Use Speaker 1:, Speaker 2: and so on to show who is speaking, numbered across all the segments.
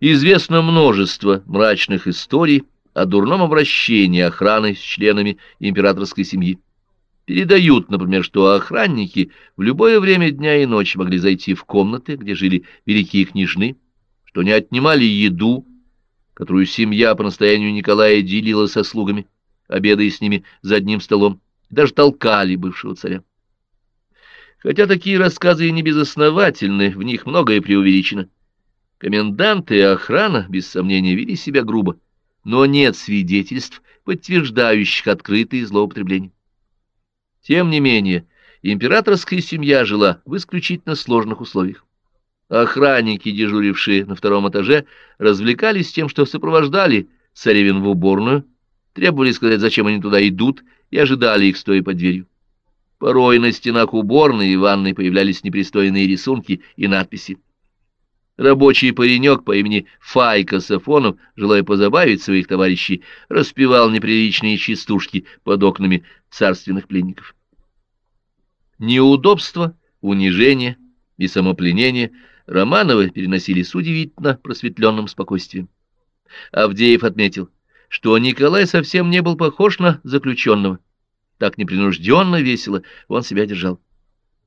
Speaker 1: Известно множество мрачных историй о дурном обращении охраны с членами императорской семьи. Передают, например, что охранники в любое время дня и ночи могли зайти в комнаты, где жили великие княжны, что не отнимали еду, которую семья по настоянию Николая делила со слугами, обедая с ними за одним столом, даже толкали бывшего царя. Хотя такие рассказы и не безосновательны, в них многое преувеличено. Коменданты и охрана, без сомнения, вели себя грубо, но нет свидетельств, подтверждающих открытые злоупотребления. Тем не менее, императорская семья жила в исключительно сложных условиях. Охранники, дежурившие на втором этаже, развлекались тем, что сопровождали царевин в уборную, требовали сказать, зачем они туда идут, и ожидали их, стоя под дверью. Порой на стенах уборной и ванной появлялись непристойные рисунки и надписи. Рабочий паренек по имени Файка Сафонов, желая позабавить своих товарищей, распевал неприличные частушки под окнами царственных пленников. Неудобства, унижение и самопленение Романовы переносили с удивительно просветленным спокойствием. Авдеев отметил, что Николай совсем не был похож на заключенного. Так непринужденно, весело он себя держал.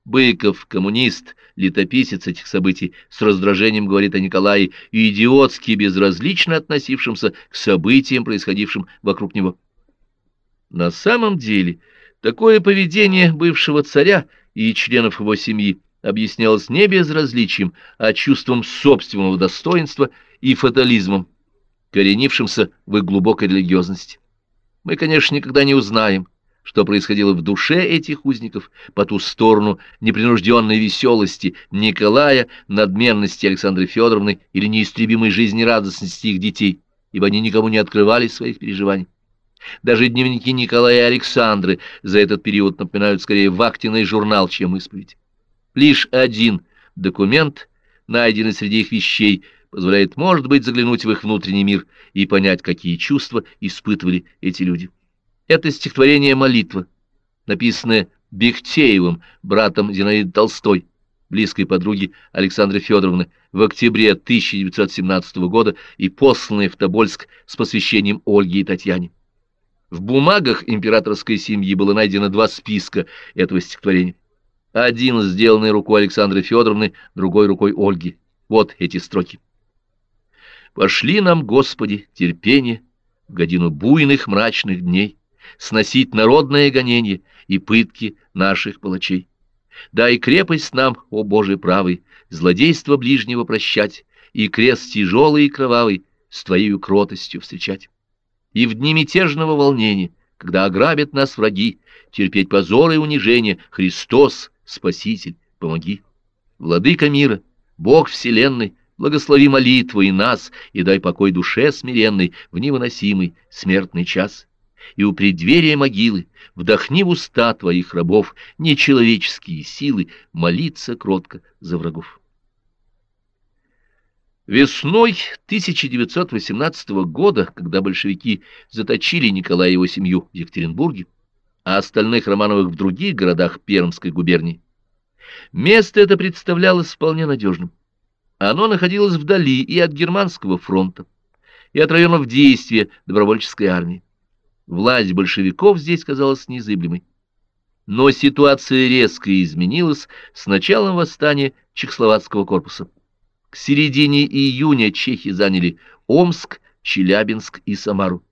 Speaker 1: Быков, коммунист, летописец этих событий, с раздражением говорит о Николае, идиотски безразлично относившемся к событиям, происходившим вокруг него. На самом деле, такое поведение бывшего царя и членов его семьи объяснялось не безразличием, а чувством собственного достоинства и фатализмом, коренившимся в их глубокой религиозности. Мы, конечно, никогда не узнаем, что происходило в душе этих узников по ту сторону непринужденной веселости Николая, надменности Александры Федоровны или неистребимой жизнерадостности их детей, ибо они никому не открывали своих переживаний. Даже дневники Николая и Александры за этот период напоминают скорее вахтенный журнал, чем исповедь. Лишь один документ, найденный среди их вещей, позволяет, может быть, заглянуть в их внутренний мир и понять, какие чувства испытывали эти люди. Это стихотворение «Молитва», написанное Бехтеевым, братом Зинаиды Толстой, близкой подруги Александры Федоровны, в октябре 1917 года и посланное в Тобольск с посвящением Ольге и Татьяне. В бумагах императорской семьи было найдено два списка этого стихотворения. Один сделанный рукой Александры Федоровны, другой рукой Ольги. Вот эти строки. «Пошли нам, Господи, терпение в годину буйных мрачных дней, сносить народное гонение и пытки наших палачей. Дай крепость нам, о Боже правый, злодейство ближнего прощать и крест тяжелый и кровавый с Твоею кротостью встречать. И в дни мятежного волнения, когда ограбят нас враги, терпеть позор и унижение, Христос, Спаситель, помоги. Владыка мира, Бог вселенной, благослови молитву и нас, и дай покой душе смиренной в невыносимый смертный час и у преддверия могилы вдохни в уста твоих рабов нечеловеческие силы молиться кротко за врагов. Весной 1918 года, когда большевики заточили Николая и его семью в Екатеринбурге, а остальных Романовых в других городах Пермской губернии, место это представлялось вполне надежным. Оно находилось вдали и от Германского фронта, и от районов действия добровольческой армии. Власть большевиков здесь казалась незыблемой. Но ситуация резко изменилась с началом восстания Чехословацкого корпуса. К середине июня чехи заняли Омск, Челябинск и Самару.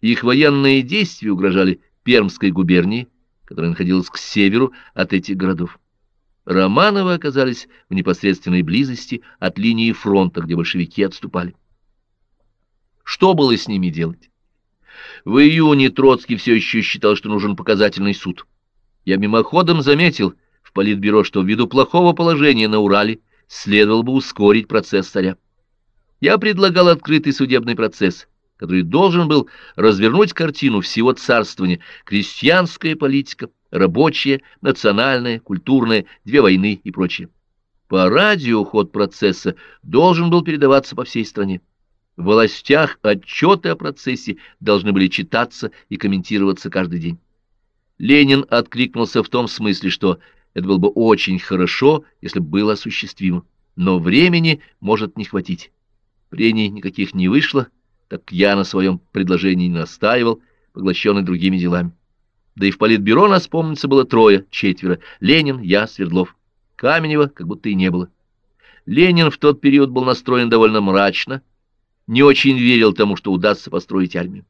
Speaker 1: Их военные действия угрожали Пермской губернии, которая находилась к северу от этих городов. Романовы оказались в непосредственной близости от линии фронта, где большевики отступали. Что было с ними делать? В июне Троцкий все еще считал, что нужен показательный суд. Я мимоходом заметил в Политбюро, что ввиду плохого положения на Урале следовало бы ускорить процесс царя. Я предлагал открытый судебный процесс, который должен был развернуть картину всего царствования, крестьянская политика, рабочая, национальная, культурная, две войны и прочее. По радио ход процесса должен был передаваться по всей стране. В властях отчеты о процессе должны были читаться и комментироваться каждый день. Ленин откликнулся в том смысле, что это было бы очень хорошо, если бы было осуществимо, но времени может не хватить. Прений никаких не вышло, так я на своем предложении не настаивал, поглощенный другими делами. Да и в политбюро нас, помнится, было трое, четверо. Ленин, я, Свердлов. Каменева как будто и не было. Ленин в тот период был настроен довольно мрачно, не очень верил тому, что удастся построить армию.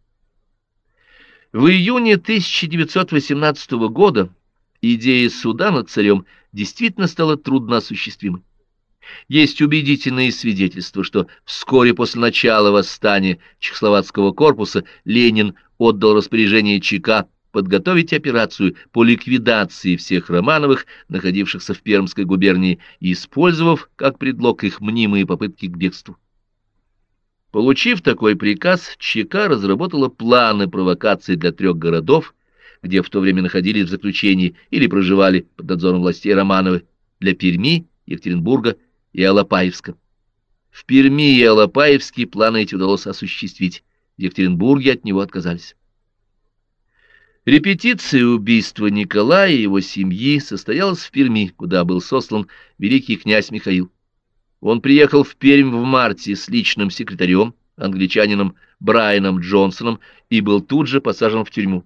Speaker 1: В июне 1918 года идея суда над царем действительно стала трудно осуществимой. Есть убедительные свидетельства, что вскоре после начала восстания Чехословацкого корпуса Ленин отдал распоряжение ЧК подготовить операцию по ликвидации всех Романовых, находившихся в Пермской губернии, использовав как предлог их мнимые попытки к бегству. Получив такой приказ, ЧК разработала планы провокаций для трех городов, где в то время находились в заключении или проживали под надзором властей Романовы, для Перми, Екатеринбурга и Алапаевска. В Перми и Алапаевске планы эти удалось осуществить, в Екатеринбурге от него отказались. Репетиция убийства Николая и его семьи состоялась в Перми, куда был сослан великий князь Михаил. Он приехал в Пермь в марте с личным секретарем, англичанином Брайаном Джонсоном, и был тут же посажен в тюрьму.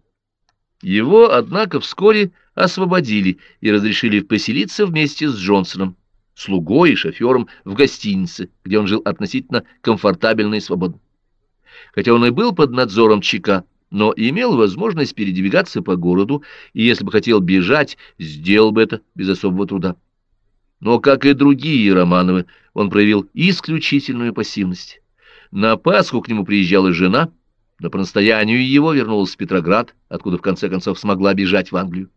Speaker 1: Его, однако, вскоре освободили и разрешили поселиться вместе с Джонсоном, слугой и шофером, в гостинице, где он жил относительно комфортабельно и свободно. Хотя он и был под надзором ЧК, но имел возможность передвигаться по городу, и если бы хотел бежать, сделал бы это без особого труда. Но, как и другие Романовы, он проявил исключительную пассивность. На Пасху к нему приезжала жена, но по настоянию его вернулась в Петроград, откуда в конце концов смогла бежать в Англию.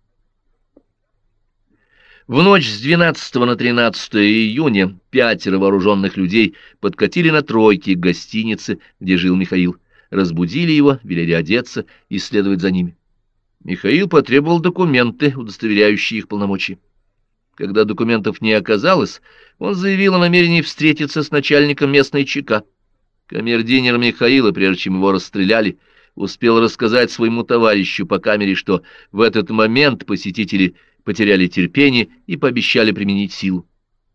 Speaker 1: В ночь с 12 на 13 июня пятеро вооруженных людей подкатили на тройке к гостинице, где жил Михаил разбудили его, велели одеться и следовать за ними. Михаил потребовал документы, удостоверяющие их полномочия. Когда документов не оказалось, он заявил о намерении встретиться с начальником местной ЧК. Камердинер Михаила, прежде чем его расстреляли, успел рассказать своему товарищу по камере, что в этот момент посетители потеряли терпение и пообещали применить силу.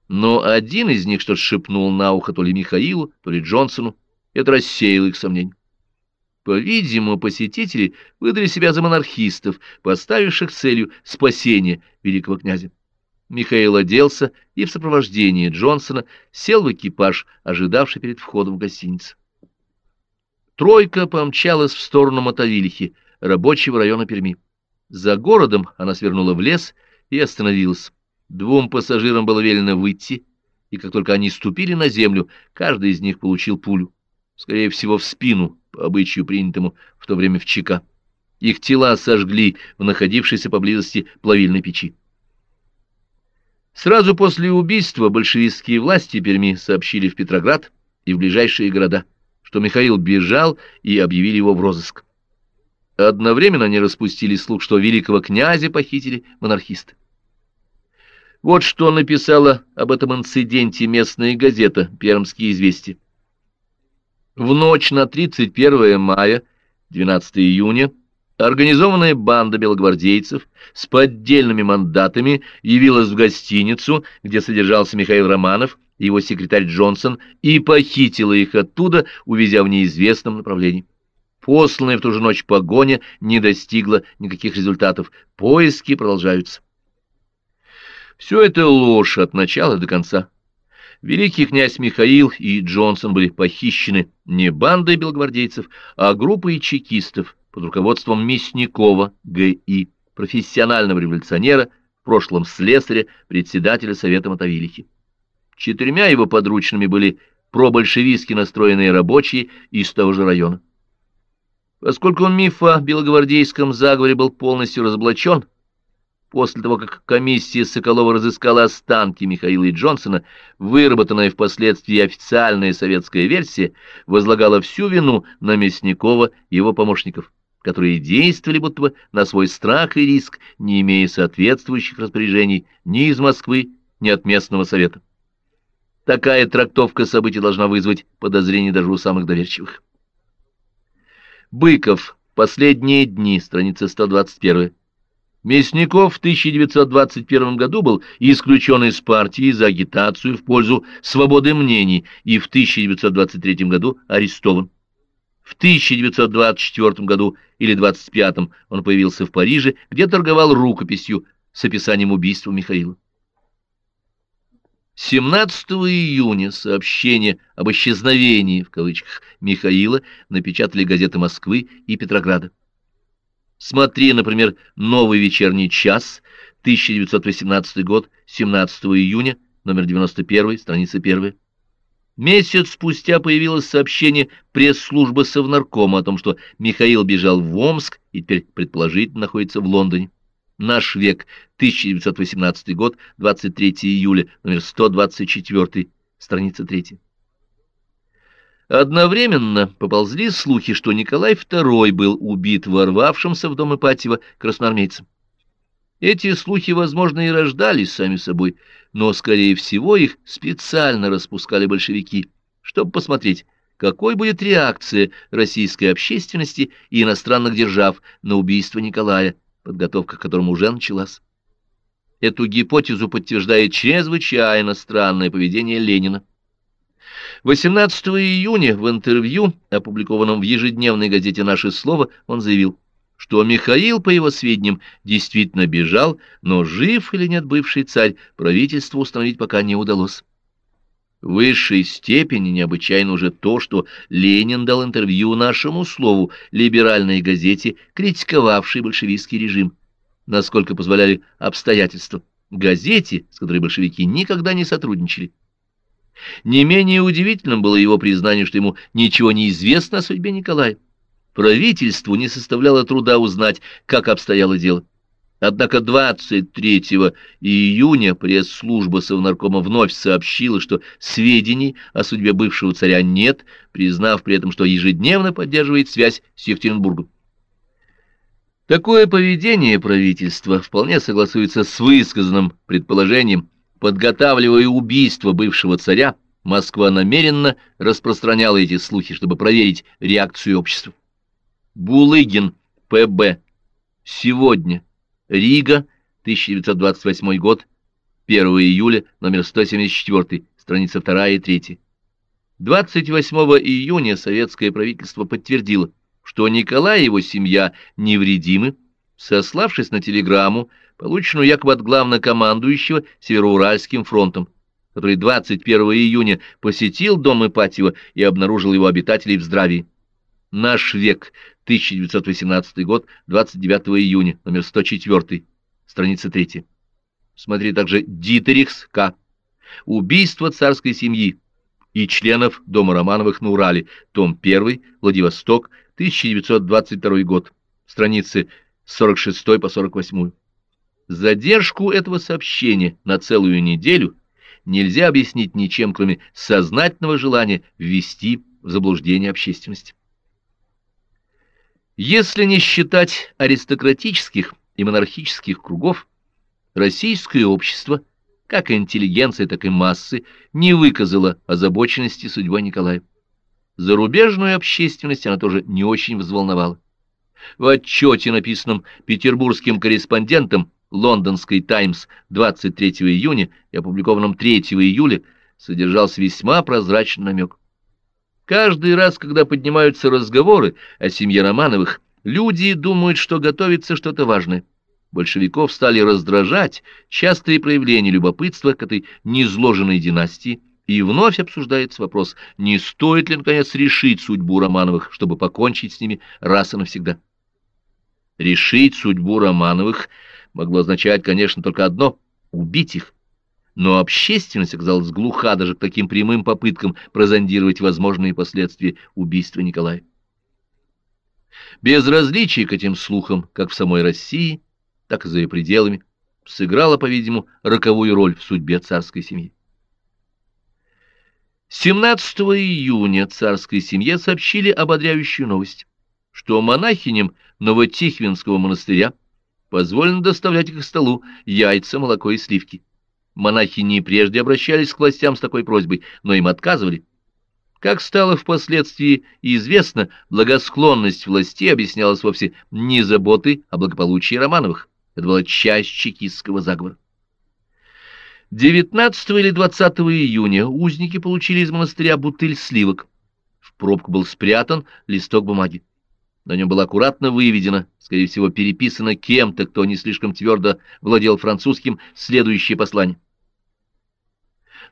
Speaker 1: Но один из них что-то шепнул на ухо то ли Михаилу, то ли Джонсону, это рассеяло их сомнения. По-видимому, посетители выдали себя за монархистов, поставивших целью спасения великого князя. Михаил оделся и в сопровождении Джонсона сел в экипаж, ожидавший перед входом в гостиницу. Тройка помчалась в сторону Мотовилихи, рабочего района Перми. За городом она свернула в лес и остановилась. Двум пассажирам было велено выйти, и как только они ступили на землю, каждый из них получил пулю, скорее всего, в спину, по обычаю принятому в то время в ЧК. Их тела сожгли в находившейся поблизости плавильной печи. Сразу после убийства большевистские власти Перми сообщили в Петроград и в ближайшие города, что Михаил бежал и объявили его в розыск. Одновременно они распустили слух, что великого князя похитили монархисты. Вот что написала об этом инциденте местная газета «Пермские известия». В ночь на 31 мая, 12 июня, организованная банда белогвардейцев с поддельными мандатами явилась в гостиницу, где содержался Михаил Романов его секретарь Джонсон, и похитила их оттуда, увезя в неизвестном направлении. Посланная в ту же ночь погоня не достигла никаких результатов. Поиски продолжаются. Все это ложь от начала до конца. Великий князь Михаил и Джонсон были похищены не бандой белогвардейцев, а группой чекистов под руководством Мясникова Г.И., профессионального революционера, в прошлом слесаря, председателя Совета Мотовилихи. Четырьмя его подручными были пробольшевистски настроенные рабочие из того же района. Поскольку миф о белогвардейском заговоре был полностью разоблачен, После того, как комиссия Соколова разыскала останки Михаила и Джонсона, выработанная впоследствии официальная советская версия возлагала всю вину на Мясникова и его помощников, которые действовали будто бы на свой страх и риск, не имея соответствующих распоряжений ни из Москвы, ни от местного совета. Такая трактовка событий должна вызвать подозрение даже у самых доверчивых. Быков. Последние дни. Страница 121. Мясников в 1921 году был исключен из партии за агитацию в пользу свободы мнений и в 1923 году арестован. В 1924 году или 25 он появился в Париже, где торговал рукописью с описанием убийства Михаила. 17 июня сообщение об исчезновении, в кавычках, Михаила напечатали газеты Москвы и Петрограда. Смотри, например, «Новый вечерний час», 1918 год, 17 июня, номер 91, страница 1. Месяц спустя появилось сообщение пресс-службы Совнаркома о том, что Михаил бежал в Омск и теперь, предположительно, находится в Лондоне. Наш век, 1918 год, 23 июля, номер 124, страница 3. Одновременно поползли слухи, что Николай II был убит ворвавшимся в дом Ипатьева красноармейцем. Эти слухи, возможно, и рождались сами собой, но, скорее всего, их специально распускали большевики, чтобы посмотреть, какой будет реакция российской общественности и иностранных держав на убийство Николая, подготовка к которому уже началась. Эту гипотезу подтверждает чрезвычайно странное поведение Ленина. 18 июня в интервью, опубликованном в ежедневной газете «Наше слово», он заявил, что Михаил, по его сведениям, действительно бежал, но жив или нет бывший царь, правительству установить пока не удалось. В высшей степени необычайно уже то, что Ленин дал интервью нашему слову, либеральной газете, критиковавшей большевистский режим, насколько позволяли обстоятельства, газете, с которой большевики никогда не сотрудничали. Не менее удивительным было его признание, что ему ничего не известно о судьбе Николая. Правительству не составляло труда узнать, как обстояло дело. Однако 23 июня пресс-служба Совнаркома вновь сообщила, что сведений о судьбе бывшего царя нет, признав при этом, что ежедневно поддерживает связь с Екатеринбургом. Такое поведение правительства вполне согласуется с высказанным предположением, подготавливая убийство бывшего царя, Москва намеренно распространяла эти слухи, чтобы проверить реакцию общества. Булыгин, П.Б. Сегодня. Рига, 1928 год, 1 июля, номер 174, страница 2 и 3. 28 июня советское правительство подтвердило, что Николай и его семья невредимы, сославшись на телеграмму, полученную якобы от главнокомандующего Североуральским фронтом, который 21 июня посетил дом Ипатьева и обнаружил его обитателей в здравии. Наш век, 1918 год, 29 июня, номер 104, страница 3. Смотри также Дитерихс К. Убийство царской семьи и членов Дома Романовых на Урале, том 1, Владивосток, 1922 год, страницы 46 по 48. Задержку этого сообщения на целую неделю нельзя объяснить ничем, кроме сознательного желания ввести в заблуждение общественность. Если не считать аристократических и монархических кругов, российское общество, как интеллигенция, так и массы, не выказало озабоченности судьбой Николая. Зарубежную общественность она тоже не очень взволновала. В отчете, написанном петербургским корреспондентом лондонской «Таймс» 23 июня и опубликованном 3 июля, содержался весьма прозрачный намек. Каждый раз, когда поднимаются разговоры о семье Романовых, люди думают, что готовится что-то важное. Большевиков стали раздражать частые проявления любопытства к этой незложенной династии, и вновь обсуждается вопрос, не стоит ли, наконец, решить судьбу Романовых, чтобы покончить с ними раз и навсегда. Решить судьбу Романовых могло означать, конечно, только одно — убить их но общественность оказалась глуха даже к таким прямым попыткам прозондировать возможные последствия убийства Николая. Безразличие к этим слухам, как в самой России, так и за ее пределами, сыграло, по-видимому, роковую роль в судьбе царской семьи. 17 июня царской семье сообщили ободряющую новость, что монахиням Новотихвинского монастыря позволено доставлять к столу яйца, молоко и сливки. Монахи не прежде обращались к властям с такой просьбой, но им отказывали. Как стало впоследствии известно, благосклонность власти объяснялась вовсе не заботой о благополучии Романовых, Это была часть чекистского заговора. 19 или 20 июня узники получили из монастыря бутыль сливок. В пробку был спрятан листок бумаги. На нем было аккуратно выведено, скорее всего, переписано кем-то, кто не слишком твердо владел французским, следующее послание.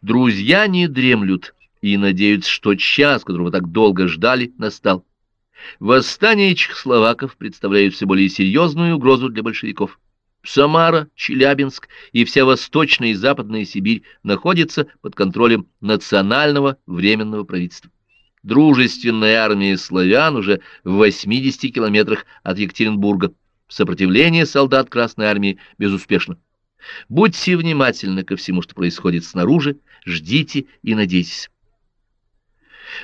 Speaker 1: Друзья не дремлют и надеются, что час, которого так долго ждали, настал. Восстание чехословаков представляет все более серьезную угрозу для большевиков. Самара, Челябинск и вся Восточная и Западная Сибирь находятся под контролем национального временного правительства. Дружественная армия славян уже в 80 километрах от Екатеринбурга. Сопротивление солдат Красной армии безуспешно. Будьте внимательны ко всему, что происходит снаружи, ждите и надейтесь.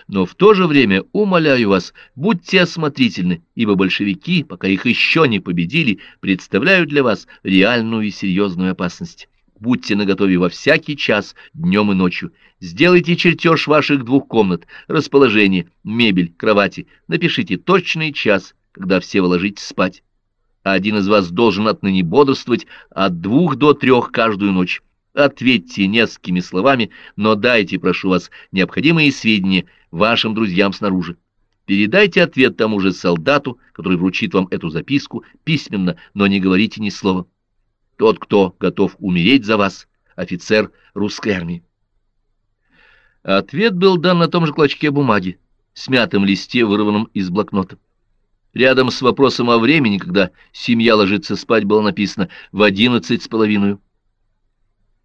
Speaker 1: Но в то же время, умоляю вас, будьте осмотрительны, ибо большевики, пока их еще не победили, представляют для вас реальную и серьезную опасность. Будьте наготове во всякий час, днем и ночью. Сделайте чертеж ваших двух комнат, расположение, мебель, кровати. Напишите точный час, когда все вы спать. Один из вас должен отныне бодрствовать от двух до трех каждую ночь. Ответьте несколькими словами, но дайте, прошу вас, необходимые сведения вашим друзьям снаружи. Передайте ответ тому же солдату, который вручит вам эту записку, письменно, но не говорите ни слова. Тот, кто готов умереть за вас, офицер русской армии. Ответ был дан на том же клочке бумаги, смятом листе, вырванном из блокнота. Рядом с вопросом о времени, когда семья ложится спать, было написано «в одиннадцать с половиной».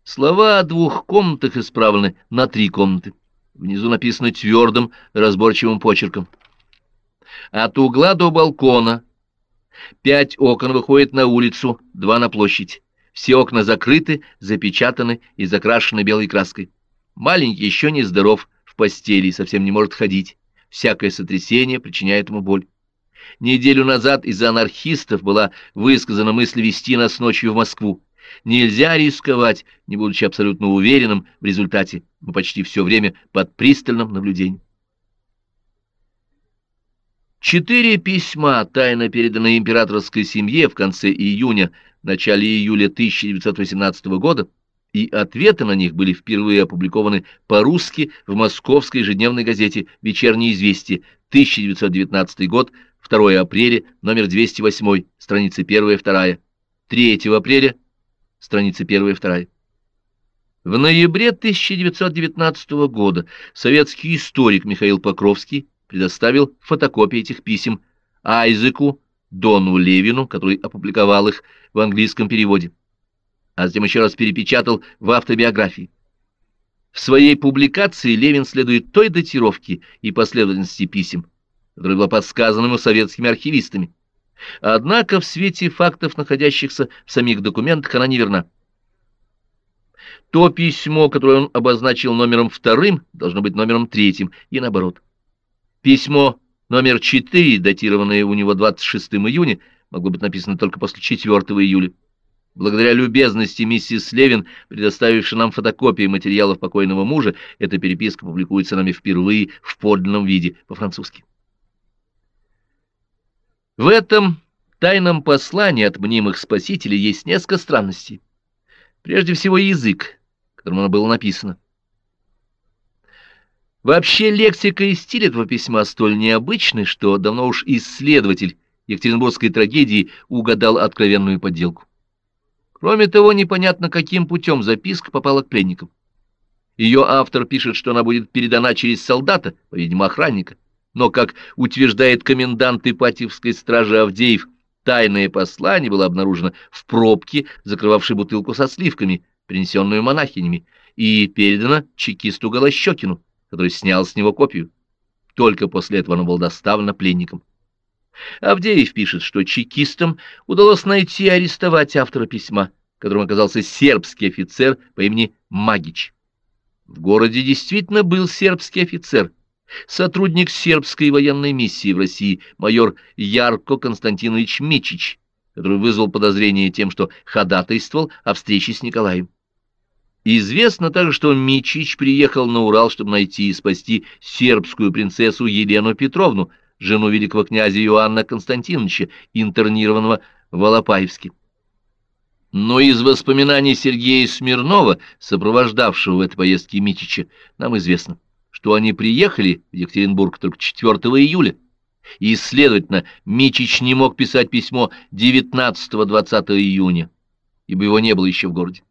Speaker 1: Слова о двух комнатах исправлены на три комнаты. Внизу написано твердым, разборчивым почерком. От угла до балкона. Пять окон выходят на улицу, два на площадь. Все окна закрыты, запечатаны и закрашены белой краской. Маленький еще не здоров, в постели совсем не может ходить. Всякое сотрясение причиняет ему боль. Неделю назад из-за анархистов была высказана мысль вести нас ночью в Москву. Нельзя рисковать, не будучи абсолютно уверенным в результате. Мы почти все время под пристальным наблюдением. Четыре письма, тайно переданные императорской семье в конце июня, начале июля 1918 года, и ответы на них были впервые опубликованы по-русски в московской ежедневной газете «Вечернее известие», 1919 год, 2 апреля, номер 208, страницы 1 и 2, 3 апреля страницы 1 и 2. В ноябре 1919 года советский историк Михаил Покровский предоставил фотокопии этих писем Айзеку Дону Левину, который опубликовал их в английском переводе, а затем еще раз перепечатал в автобиографии. В своей публикации Левин следует той датировке и последовательности писем, которая была подсказана ему советскими архивистами. Однако в свете фактов, находящихся в самих документах, она неверна. То письмо, которое он обозначил номером вторым, должно быть номером третьим, и наоборот. Письмо номер четыре, датированное у него 26 июня, могло быть написано только после 4 июля. Благодаря любезности миссис Левин, предоставившей нам фотокопии материалов покойного мужа, эта переписка публикуется нами впервые в подлинном виде по-французски. В этом тайном послании от мнимых спасителей есть несколько странностей. Прежде всего язык, которым оно было написано. Вообще лексика и стиль этого письма столь необычны, что давно уж исследователь Екатеринбургской трагедии угадал откровенную подделку. Кроме того, непонятно, каким путем записка попала к пленникам. Ее автор пишет, что она будет передана через солдата, по-видимому, охранника но, как утверждает комендант Ипатьевской стражи Авдеев, тайное послание было обнаружено в пробке, закрывавшей бутылку со сливками, принесенную монахинями, и передано чекисту Голощекину, который снял с него копию. Только после этого оно было доставлено пленникам. Авдеев пишет, что чекистам удалось найти и арестовать автора письма, которым оказался сербский офицер по имени Магич. В городе действительно был сербский офицер — сотрудник сербской военной миссии в России майор Ярко Константинович Мичич, который вызвал подозрение тем, что ходатайствовал о встрече с Николаем. Известно также, что Мичич приехал на Урал, чтобы найти и спасти сербскую принцессу Елену Петровну, жену великого князя Иоанна Константиновича, интернированного в Алапаевске. Но из воспоминаний Сергея Смирнова, сопровождавшего в этой поездке Митича, нам известно, что они приехали в Екатеринбург только 4 июля, и, следовательно, Митич не мог писать письмо 19-20 июня, ибо его не было еще в городе.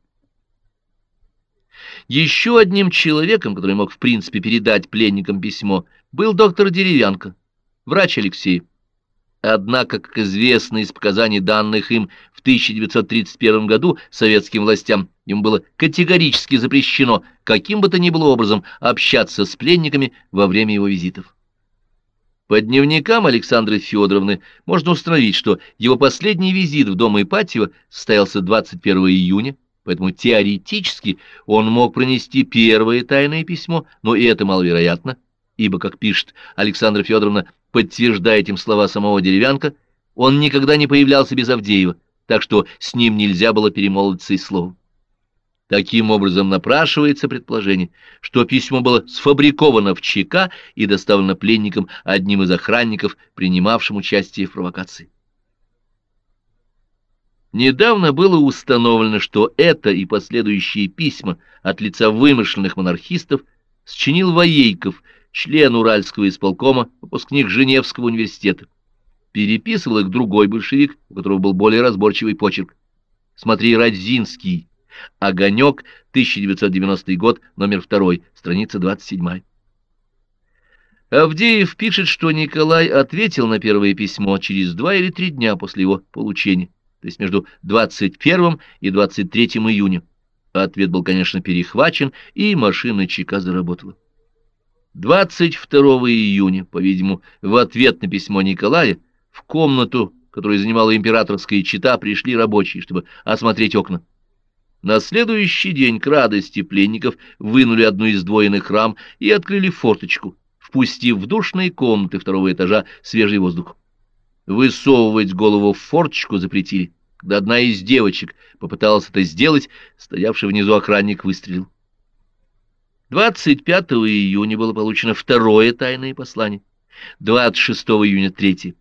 Speaker 1: Еще одним человеком, который мог в принципе передать пленникам письмо, был доктор Деревянко, врач Алексей. Однако, как известно из показаний данных им в 1931 году советским властям, ему было категорически запрещено каким бы то ни было образом общаться с пленниками во время его визитов. По дневникам Александры Федоровны можно установить, что его последний визит в дом Ипатьева состоялся 21 июня, поэтому теоретически он мог пронести первое тайное письмо, но и это маловероятно, ибо, как пишет Александра Федоровна, Подтверждая этим слова самого Деревянка, он никогда не появлялся без Авдеева, так что с ним нельзя было перемолвиться и словом. Таким образом напрашивается предположение, что письмо было сфабриковано в ЧК и доставлено пленникам одним из охранников, принимавшим участие в провокации. Недавно было установлено, что это и последующие письма от лица вымышленных монархистов счинил Воейков – член Уральского исполкома, выпускник Женевского университета. Переписывал их другой большевик, у которого был более разборчивый почерк. Смотри, Радзинский. Огонек, 1990 год, номер 2, страница 27. Авдеев пишет, что Николай ответил на первое письмо через два или три дня после его получения, то есть между 21 и 23 июня. Ответ был, конечно, перехвачен, и машина ЧК заработала. 22 июня, по-видимому, в ответ на письмо Николая, в комнату, которую занимала императорская чита, пришли рабочие, чтобы осмотреть окна. На следующий день к радости пленников вынули одну из двойных рам и открыли форточку, впустив в душные комнаты второго этажа свежий воздух. Высовывать голову в форточку запретили. Когда одна из девочек попыталась это сделать, стоявший внизу охранник выстрелил. 25 июня было получено второе тайное послание, 26 июня третье.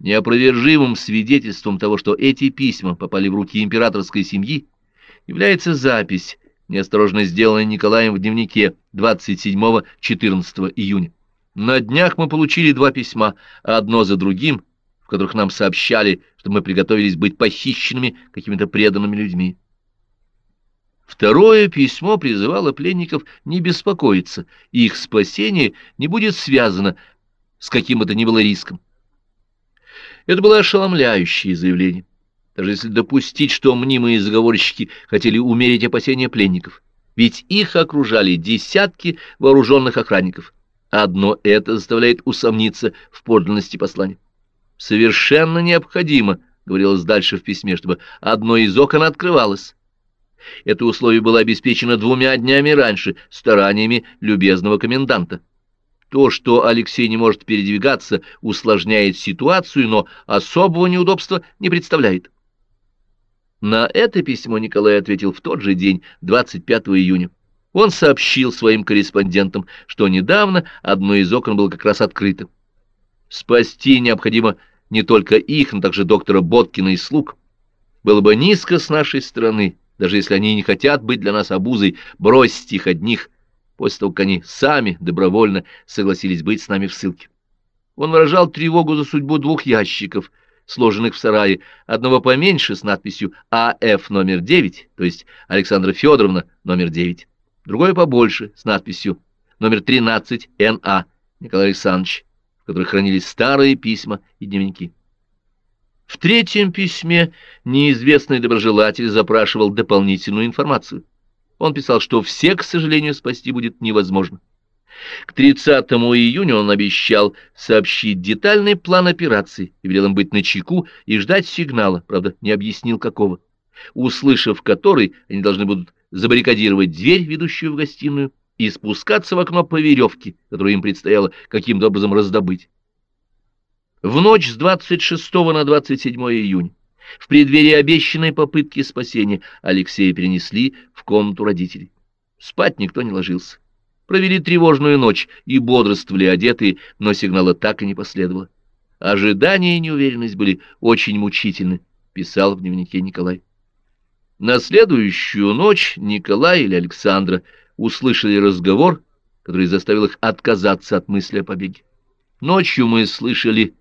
Speaker 1: Неопровержимым свидетельством того, что эти письма попали в руки императорской семьи, является запись, неосторожно сделанная Николаем в дневнике 27-14 июня. На днях мы получили два письма, одно за другим, в которых нам сообщали, что мы приготовились быть похищенными какими-то преданными людьми. Второе письмо призывало пленников не беспокоиться, их спасение не будет связано с каким бы то ни было риском. Это было ошеломляющее заявление, даже если допустить, что мнимые заговорщики хотели умерить опасения пленников, ведь их окружали десятки вооруженных охранников. Одно это заставляет усомниться в подлинности послания. «Совершенно необходимо», — говорилось дальше в письме, чтобы одно из окон открывалось это условие было обеспечено двумя днями раньше стараниями любезного коменданта. То, что Алексей не может передвигаться, усложняет ситуацию, но особого неудобства не представляет. На это письмо Николай ответил в тот же день, 25 июня. Он сообщил своим корреспондентам, что недавно одно из окон было как раз открыто. Спасти необходимо не только их, но также доктора Боткина и слуг. Было бы низко с нашей стороны, даже если они не хотят быть для нас обузой, бросить их одних, после того, как они сами добровольно согласились быть с нами в ссылке. Он выражал тревогу за судьбу двух ящиков, сложенных в сарае, одного поменьше с надписью АФ номер 9, то есть Александра Федоровна номер 9, другое побольше с надписью номер 13 НА Николай Александрович, в которых хранились старые письма и дневники. В третьем письме неизвестный доброжелатель запрашивал дополнительную информацию. Он писал, что всех, к сожалению, спасти будет невозможно. К 30 июня он обещал сообщить детальный план операции и велел им быть начеку и ждать сигнала, правда, не объяснил какого, услышав который, они должны будут забаррикадировать дверь, ведущую в гостиную, и спускаться в окно по веревке, которую им предстояло каким-то образом раздобыть. В ночь с 26 на 27 июня, в преддверии обещанной попытки спасения, Алексея перенесли в комнату родителей. Спать никто не ложился. Провели тревожную ночь и бодрствовали одетые, но сигнала так и не последовало. Ожидания и неуверенность были очень мучительны, писал в дневнике Николай. На следующую ночь Николай или Александра услышали разговор, который заставил их отказаться от мысли о побеге. Ночью мы слышали,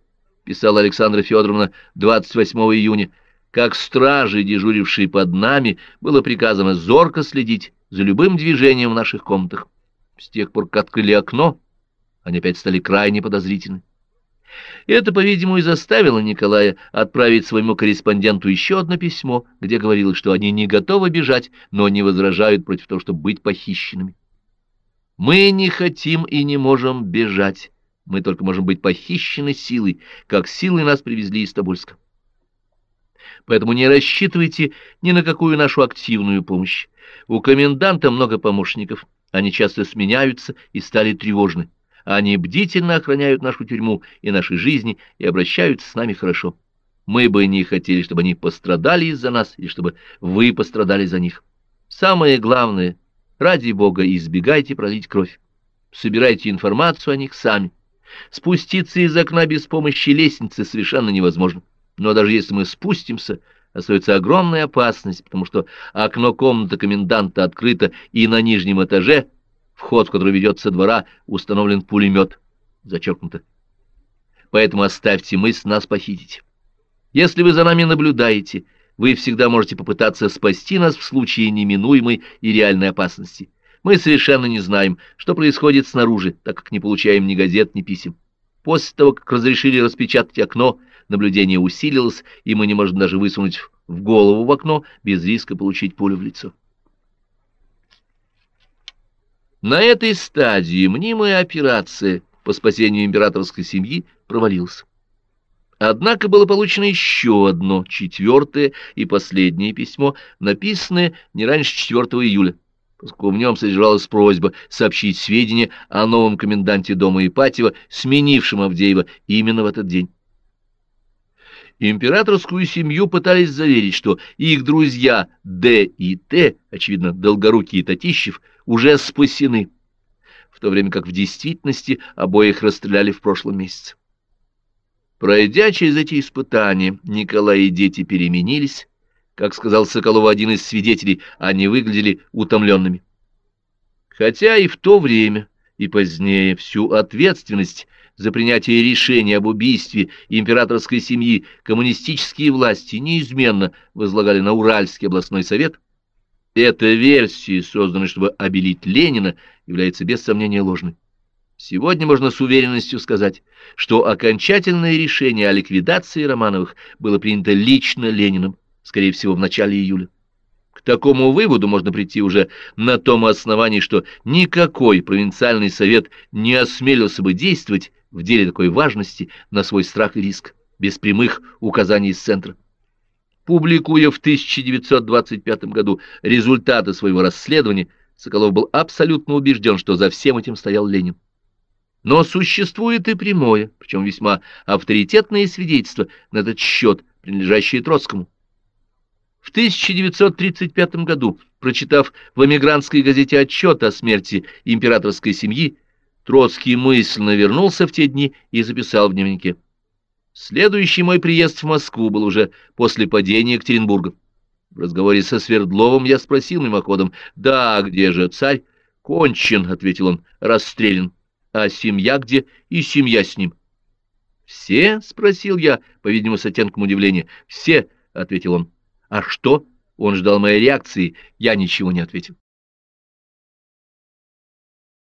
Speaker 1: писала Александра Федоровна 28 июня, как стражи, дежурившие под нами, было приказано зорко следить за любым движением в наших комнатах. С тех пор, как открыли окно, они опять стали крайне подозрительны. Это, по-видимому, и заставило Николая отправить своему корреспонденту еще одно письмо, где говорилось, что они не готовы бежать, но не возражают против того, чтобы быть похищенными. «Мы не хотим и не можем бежать. Мы только можем быть похищены силой, как силой нас привезли из Тобольска. Поэтому не рассчитывайте ни на какую нашу активную помощь. У коменданта много помощников, они часто сменяются и стали тревожны. Они бдительно охраняют нашу тюрьму и наши жизни и обращаются с нами хорошо. Мы бы не хотели, чтобы они пострадали из-за нас, и чтобы вы пострадали за них. Самое главное, ради Бога, избегайте пролить кровь. Собирайте информацию о них сами. Спуститься из окна без помощи лестницы совершенно невозможно. Но даже если мы спустимся, остается огромная опасность, потому что окно комнаты коменданта открыто, и на нижнем этаже вход который ведет со двора, установлен пулемет. Зачеркнуто. Поэтому оставьте мысль нас похитить. Если вы за нами наблюдаете, вы всегда можете попытаться спасти нас в случае неминуемой и реальной опасности. Мы совершенно не знаем, что происходит снаружи, так как не получаем ни газет, ни писем. После того, как разрешили распечатать окно, наблюдение усилилось, и мы не можем даже высунуть в голову в окно без риска получить пулю в лицо. На этой стадии мнимая операция по спасению императорской семьи провалилась. Однако было получено еще одно, четвертое и последнее письмо, написанное не раньше 4 июля, в нем содержалась просьба сообщить сведения о новом коменданте дома Ипатьева, сменившем Авдеева именно в этот день. Императорскую семью пытались заверить, что их друзья Д и Т, очевидно, Долгорукий и Татищев, уже спасены, в то время как в действительности обоих расстреляли в прошлом месяце. Пройдя через эти испытания, Николай и дети переменились, как сказал Соколову один из свидетелей, они выглядели утомленными. Хотя и в то время, и позднее всю ответственность за принятие решения об убийстве императорской семьи коммунистические власти неизменно возлагали на Уральский областной совет, эта версия, созданная, чтобы обелить Ленина, является без сомнения ложной. Сегодня можно с уверенностью сказать, что окончательное решение о ликвидации Романовых было принято лично Лениным, скорее всего, в начале июля. К такому выводу можно прийти уже на том основании, что никакой провинциальный совет не осмелился бы действовать в деле такой важности на свой страх и риск, без прямых указаний из центра. Публикуя в 1925 году результаты своего расследования, Соколов был абсолютно убежден, что за всем этим стоял Ленин. Но существует и прямое, причем весьма авторитетное свидетельство на этот счет, принадлежащее Троцкому. В 1935 году, прочитав в эмигрантской газете отчет о смерти императорской семьи, Троцкий мысленно вернулся в те дни и записал в дневнике. Следующий мой приезд в Москву был уже после падения Екатеринбурга. В разговоре со Свердловым я спросил мимоходом, «Да, где же царь?» «Кончен», — ответил он, — «расстрелян». «А семья где?» «И семья с ним». «Все?» — спросил я, по-видимому, с оттенком удивления. «Все», — ответил он. «А что?» Он ждал моей реакции, я ничего не ответил.